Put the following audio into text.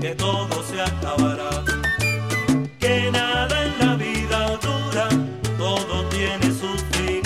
que todo se acabará, que nada en la vida dura, todo tiene su fin.